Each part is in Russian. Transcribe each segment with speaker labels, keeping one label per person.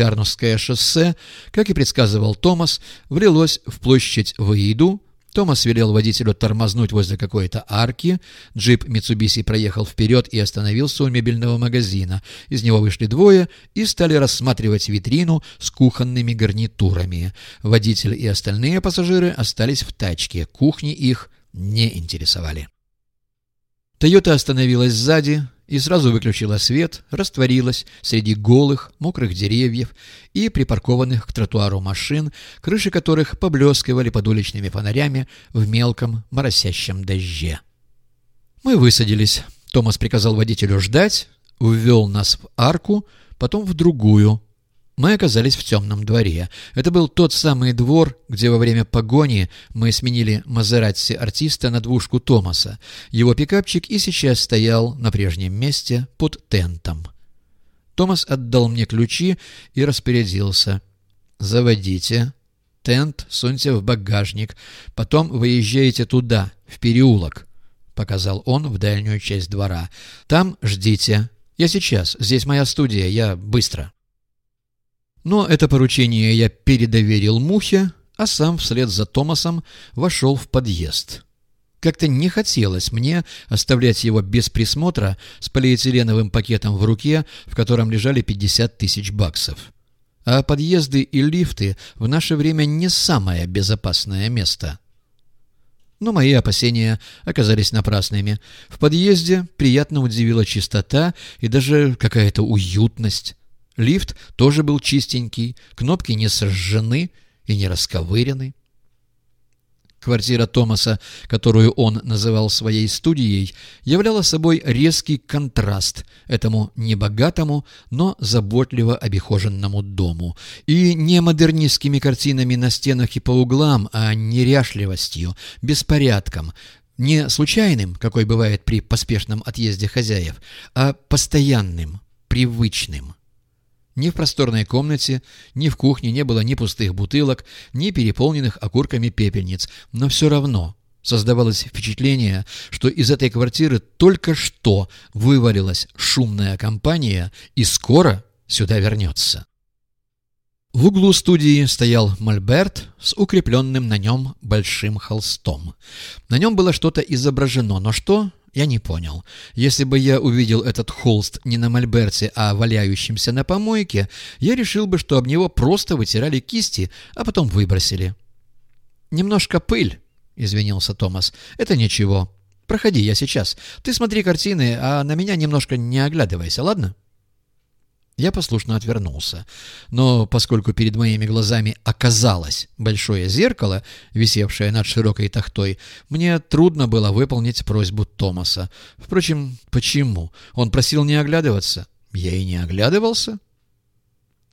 Speaker 1: Пярнусское шоссе, как и предсказывал Томас, влилось в площадь Ваиду, Томас велел водителю тормознуть возле какой-то арки. Джип Митсубиси проехал вперед и остановился у мебельного магазина. Из него вышли двое и стали рассматривать витрину с кухонными гарнитурами. Водитель и остальные пассажиры остались в тачке. Кухни их не интересовали. «Тойота» остановилась сзади, и сразу выключила свет, растворилась среди голых, мокрых деревьев и припаркованных к тротуару машин, крыши которых поблескивали под уличными фонарями в мелком моросящем дожде. Мы высадились. Томас приказал водителю ждать, ввел нас в арку, потом в другую, мы оказались в темном дворе. Это был тот самый двор, где во время погони мы сменили Мазератти артиста на двушку Томаса. Его пикапчик и сейчас стоял на прежнем месте под тентом. Томас отдал мне ключи и распорядился. «Заводите. Тент суньте в багажник. Потом выезжаете туда, в переулок», — показал он в дальнюю часть двора. «Там ждите. Я сейчас. Здесь моя студия. Я быстро». Но это поручение я передоверил Мухе, а сам вслед за Томасом вошел в подъезд. Как-то не хотелось мне оставлять его без присмотра с полиэтиленовым пакетом в руке, в котором лежали 50 тысяч баксов. А подъезды и лифты в наше время не самое безопасное место. Но мои опасения оказались напрасными. В подъезде приятно удивила чистота и даже какая-то уютность. Лифт тоже был чистенький, кнопки не сожжены и не расковырены. Квартира Томаса, которую он называл своей студией, являла собой резкий контраст этому небогатому, но заботливо обихоженному дому. И не модернистскими картинами на стенах и по углам, а неряшливостью, беспорядком, не случайным, какой бывает при поспешном отъезде хозяев, а постоянным, привычным. Ни в просторной комнате, ни в кухне не было ни пустых бутылок, ни переполненных окурками пепельниц, но все равно создавалось впечатление, что из этой квартиры только что вывалилась шумная компания и скоро сюда вернется. В углу студии стоял мольберт с укрепленным на нем большим холстом. На нем было что-то изображено, но что, я не понял. Если бы я увидел этот холст не на мольберте, а валяющимся на помойке, я решил бы, что об него просто вытирали кисти, а потом выбросили. «Немножко пыль», — извинился Томас. «Это ничего. Проходи, я сейчас. Ты смотри картины, а на меня немножко не оглядывайся, ладно?» Я послушно отвернулся. Но поскольку перед моими глазами оказалось большое зеркало, висевшее над широкой тахтой, мне трудно было выполнить просьбу Томаса. Впрочем, почему? Он просил не оглядываться. Я и не оглядывался.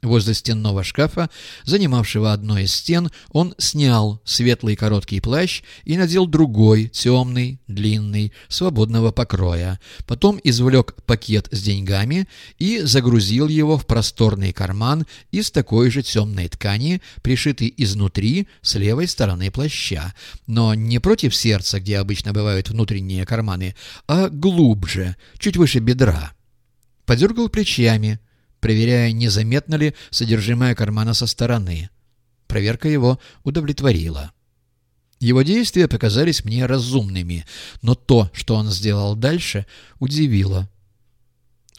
Speaker 1: Возле стенного шкафа, занимавшего одну из стен, он снял светлый короткий плащ и надел другой, темный, длинный, свободного покроя. Потом извлек пакет с деньгами и загрузил его в просторный карман из такой же темной ткани, пришитый изнутри с левой стороны плаща. Но не против сердца, где обычно бывают внутренние карманы, а глубже, чуть выше бедра. Подергал плечами — проверяя, незаметно ли содержимое кармана со стороны. Проверка его удовлетворила. Его действия показались мне разумными, но то, что он сделал дальше, удивило.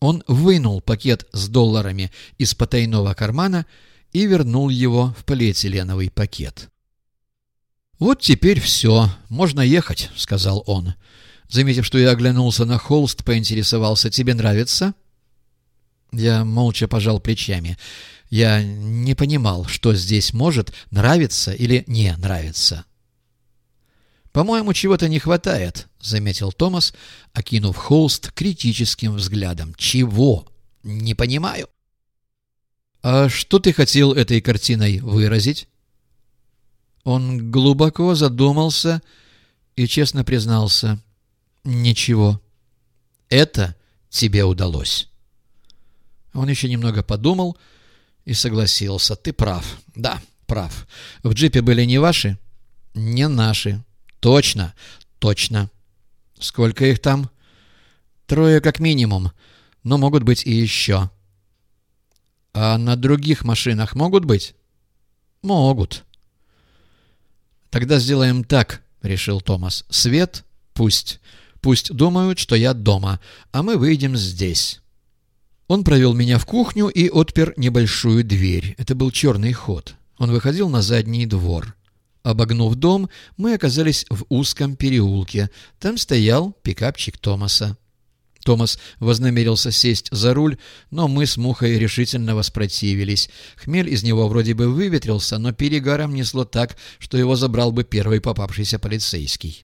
Speaker 1: Он вынул пакет с долларами из потайного кармана и вернул его в полиэтиленовый пакет. «Вот теперь все, можно ехать», — сказал он. Заметив, что я оглянулся на холст, поинтересовался, «Тебе нравится?» Я молча пожал плечами. Я не понимал, что здесь может нравиться или не нравиться. «По-моему, чего-то не хватает», — заметил Томас, окинув холст критическим взглядом. «Чего? Не понимаю». «А что ты хотел этой картиной выразить?» Он глубоко задумался и честно признался. «Ничего. Это тебе удалось». Он еще немного подумал и согласился. «Ты прав. Да, прав. В джипе были не ваши?» «Не наши. Точно, точно. Сколько их там?» «Трое как минимум, но могут быть и еще». А на других машинах могут быть? Могут. Тогда сделаем так, решил Томас. Свет пусть. Пусть думают, что я дома, а мы выйдем здесь. Он провел меня в кухню и отпер небольшую дверь. Это был черный ход. Он выходил на задний двор. Обогнув дом, мы оказались в узком переулке. Там стоял пикапчик Томаса. Томас вознамерился сесть за руль, но мы с Мухой решительно воспротивились. Хмель из него вроде бы выветрился, но перегаром несло так, что его забрал бы первый попавшийся полицейский.